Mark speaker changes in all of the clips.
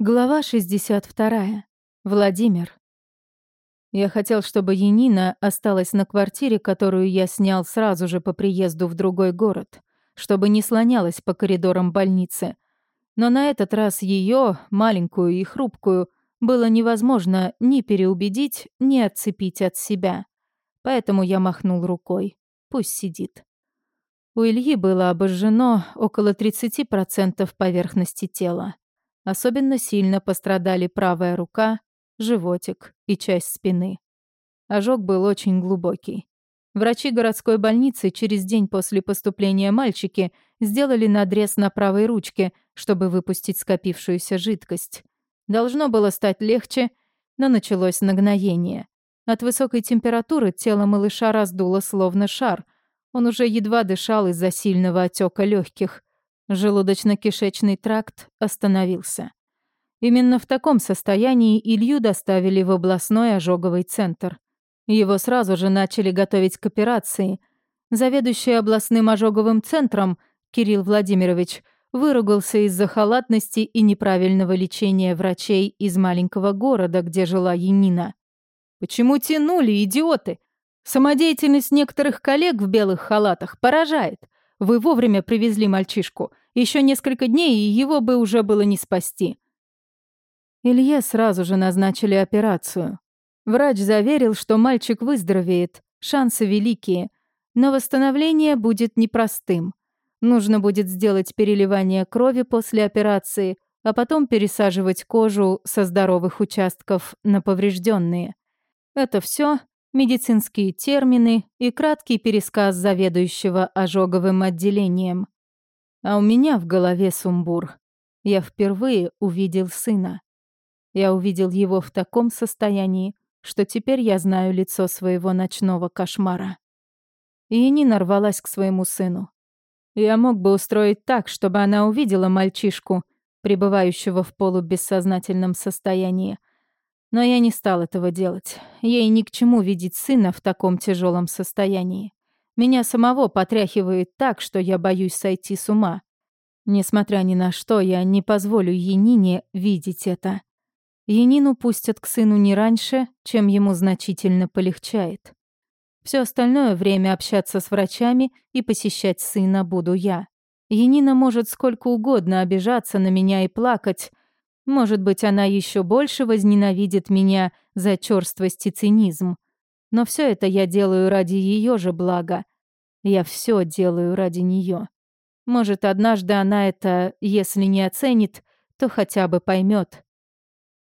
Speaker 1: Глава 62. Владимир. Я хотел, чтобы Янина осталась на квартире, которую я снял сразу же по приезду в другой город, чтобы не слонялась по коридорам больницы. Но на этот раз ее, маленькую и хрупкую, было невозможно ни переубедить, ни отцепить от себя. Поэтому я махнул рукой. Пусть сидит. У Ильи было обожжено около 30% поверхности тела. Особенно сильно пострадали правая рука, животик и часть спины. Ожог был очень глубокий. Врачи городской больницы через день после поступления мальчики сделали надрез на правой ручке, чтобы выпустить скопившуюся жидкость. Должно было стать легче, но началось нагноение. От высокой температуры тело малыша раздуло словно шар. Он уже едва дышал из-за сильного отека легких. Желудочно-кишечный тракт остановился. Именно в таком состоянии Илью доставили в областной ожоговый центр. Его сразу же начали готовить к операции. Заведующий областным ожоговым центром Кирилл Владимирович выругался из-за халатности и неправильного лечения врачей из маленького города, где жила Янина. «Почему тянули, идиоты? Самодеятельность некоторых коллег в белых халатах поражает. Вы вовремя привезли мальчишку. Еще несколько дней, и его бы уже было не спасти. Илье сразу же назначили операцию. Врач заверил, что мальчик выздоровеет, шансы великие, но восстановление будет непростым. Нужно будет сделать переливание крови после операции, а потом пересаживать кожу со здоровых участков на поврежденные. Это все медицинские термины и краткий пересказ заведующего ожоговым отделением. А у меня в голове сумбур. Я впервые увидел сына. Я увидел его в таком состоянии, что теперь я знаю лицо своего ночного кошмара. И Нина рвалась к своему сыну. Я мог бы устроить так, чтобы она увидела мальчишку, пребывающего в полубессознательном состоянии, но я не стал этого делать. Ей ни к чему видеть сына в таком тяжелом состоянии. Меня самого потряхивает так, что я боюсь сойти с ума. Несмотря ни на что, я не позволю Енине видеть это. Енину пустят к сыну не раньше, чем ему значительно полегчает. Все остальное время общаться с врачами и посещать сына буду я. Енина может сколько угодно обижаться на меня и плакать, может быть, она еще больше возненавидит меня за черствость и цинизм. Но все это я делаю ради ее же блага. Я все делаю ради нее. Может, однажды она это, если не оценит, то хотя бы поймет.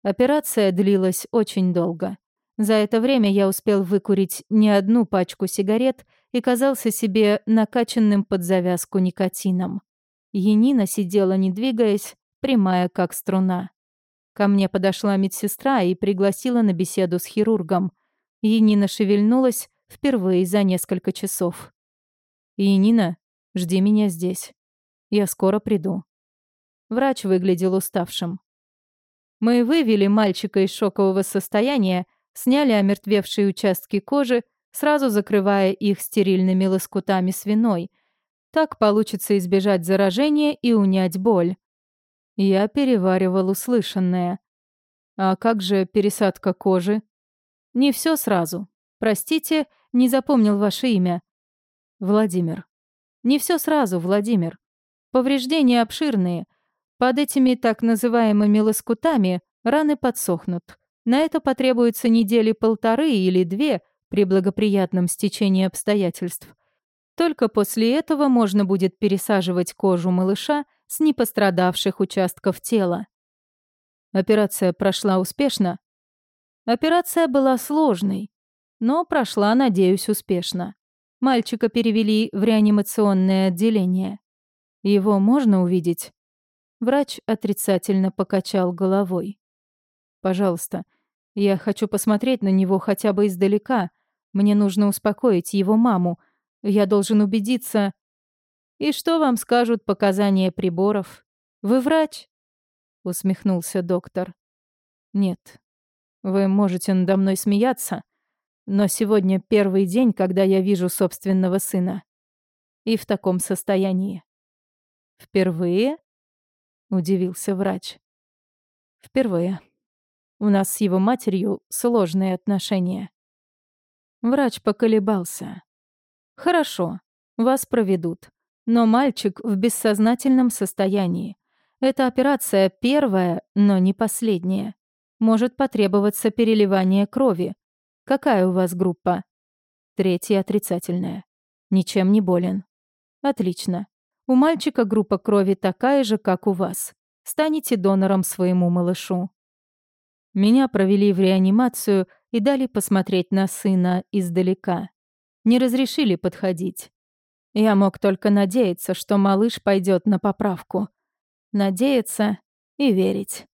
Speaker 1: Операция длилась очень долго. За это время я успел выкурить не одну пачку сигарет и казался себе накачанным под завязку никотином. Енина сидела, не двигаясь, прямая как струна. Ко мне подошла медсестра и пригласила на беседу с хирургом. Енина шевельнулась впервые за несколько часов. «Енина, жди меня здесь. Я скоро приду». Врач выглядел уставшим. Мы вывели мальчика из шокового состояния, сняли омертвевшие участки кожи, сразу закрывая их стерильными лоскутами свиной. Так получится избежать заражения и унять боль. Я переваривал услышанное. А как же пересадка кожи? Не все сразу. Простите, не запомнил ваше имя. Владимир. Не все сразу, Владимир. Повреждения обширные. Под этими так называемыми лоскутами раны подсохнут. На это потребуется недели полторы или две при благоприятном стечении обстоятельств. Только после этого можно будет пересаживать кожу малыша с непострадавших участков тела. Операция прошла успешно. Операция была сложной, но прошла, надеюсь, успешно. Мальчика перевели в реанимационное отделение. Его можно увидеть? Врач отрицательно покачал головой. Пожалуйста, я хочу посмотреть на него хотя бы издалека. Мне нужно успокоить его маму. Я должен убедиться, «И что вам скажут показания приборов? Вы врач?» — усмехнулся доктор. «Нет. Вы можете надо мной смеяться, но сегодня первый день, когда я вижу собственного сына. И в таком состоянии». «Впервые?» — удивился врач. Впервые. У нас с его матерью сложные отношения. Врач поколебался. Хорошо, вас проведут. Но мальчик в бессознательном состоянии. Эта операция первая, но не последняя. Может потребоваться переливание крови. Какая у вас группа? Третья отрицательная. Ничем не болен. Отлично. У мальчика группа крови такая же, как у вас. Станете донором своему малышу. Меня провели в реанимацию и дали посмотреть на сына издалека. Не разрешили подходить. Я мог только надеяться, что малыш пойдет на поправку. Надеяться и верить.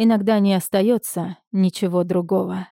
Speaker 1: Иногда не остается ничего другого.